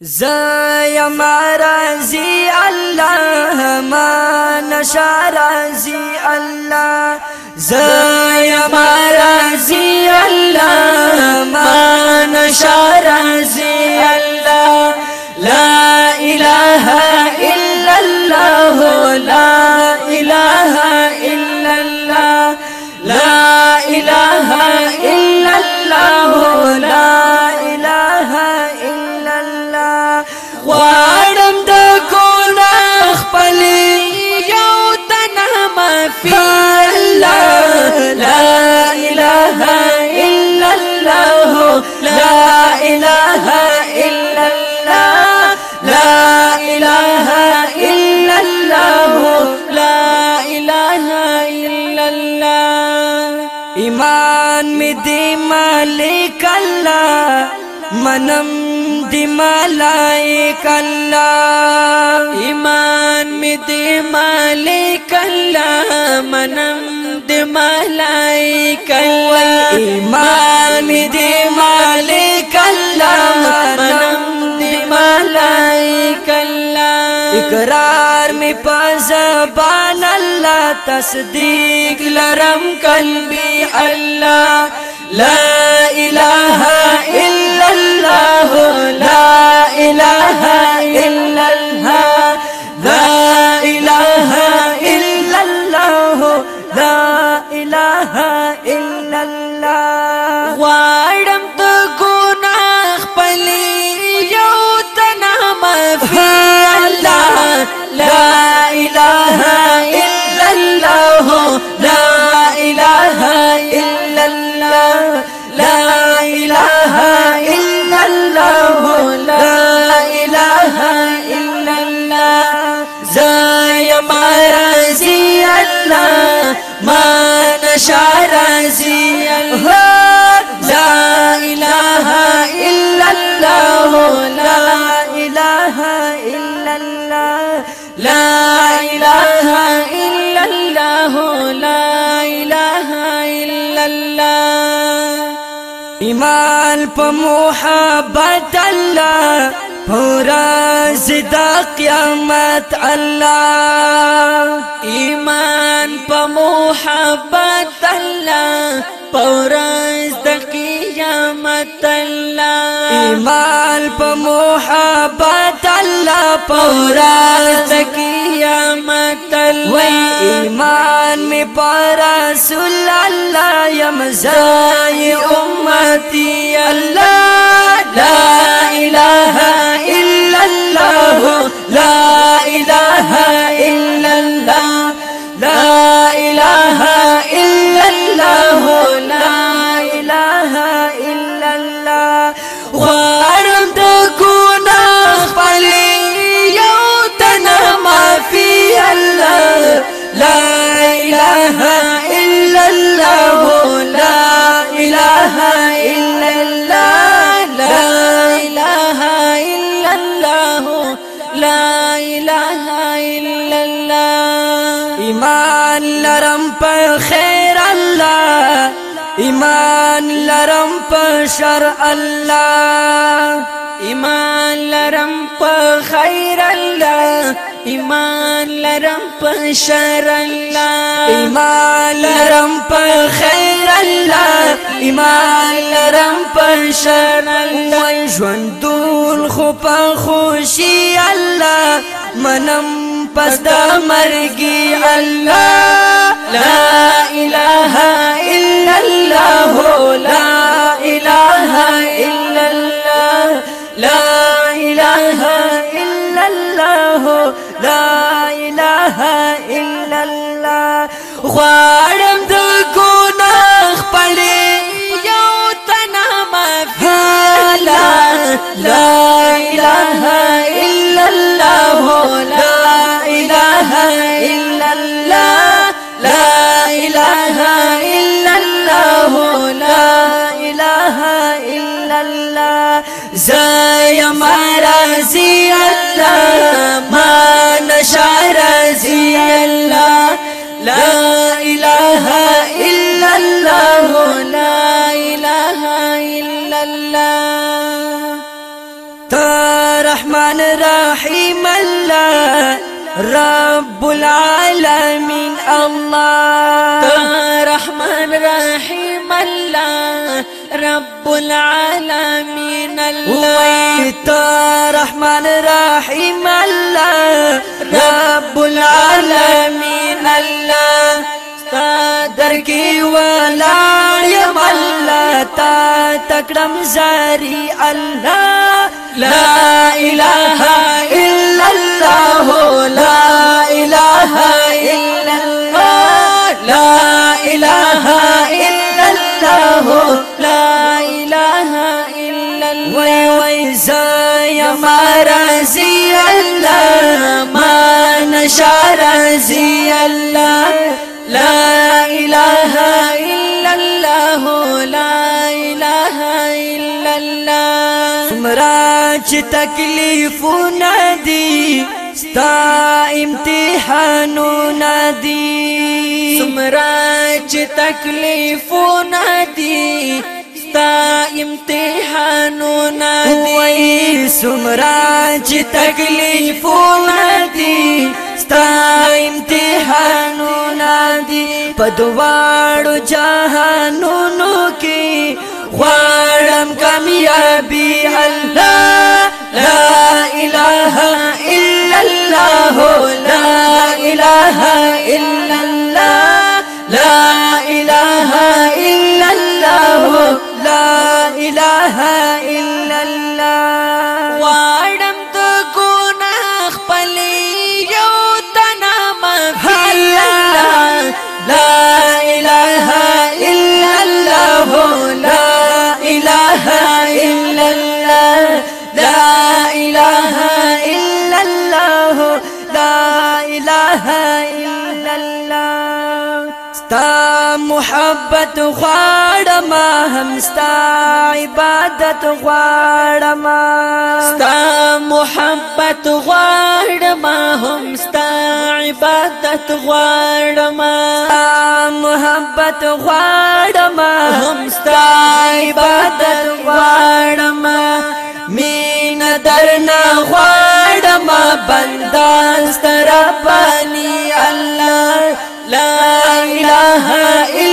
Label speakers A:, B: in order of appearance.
A: زایا رازی الله ما نشا رازی الله. زایا رازی الله ما نشا رازی الله. غواړم د ګنا خپل یو تنه مفي الله لا اله الا الله لا اله الا الله لا اله الا الله لا اله الا الله ایمان می دی مالک الله منم دی ملائک الله
B: ایمان می دی مالک الله منم دی ملائک الله
A: ایمان می دی مالک الله منم دی ملائک الله اقرار می پزبان الله تصدیق لرم قلبی الله لا إله إلا الله الله لا إله إلا الله. لا إله إلا الله. لا إله إلا الله. لا إله إلا الله. ایمان په محبت الله. پورا زدا قیامت الله
B: ایمان په محبت الله پورا د قیامت الله
A: ایمان په محبت الله پورا د قیامت الله وای ایمان می پر رسول الله یم زای امتی الله لا اله شر الله.
B: ایمان لرم په خیر الله. ایمان لرم په شر الله.
A: ایمان لرم په خیر الله. ایمان لرم په شر الله. ژوندون خو په خوشي الله. منم پس د مرګي الله. لا إله إلا الله. لا ما رازي الله ما نشا رازي الله. لا إله إلا الله لا إله إلا الله. رحمان رحیم الله رب العالمین الله.
B: رحمان رحیم الله. رب العالمین الله
A: رحمان رحیم الله. رب العالمین الله. در کی ولا یم الله تا تکرم زاری الله. لا إله إلا رازي الله ما نشا رازي الله لا إله إلا الله
B: لا إله إلا الله
A: سمراج تکلیفونه دي ستا امتحانونه دي
B: سمراج تکلیفونه دي ستا امتحانونه
A: دي سمراج تکلیفونه دي ستا امتحانونه دي په دواړو جهانونو کې غواړم کامیابی الله محبت غواړم هم ستا عبادت غواړم.
B: ستا محبت غواړم هم ستا عبادت غواړم.
A: ستا محبت غواړم هم ستا عبادت غواړم. مين درنا غواړم بندان ستر پانی الله. لا اله الا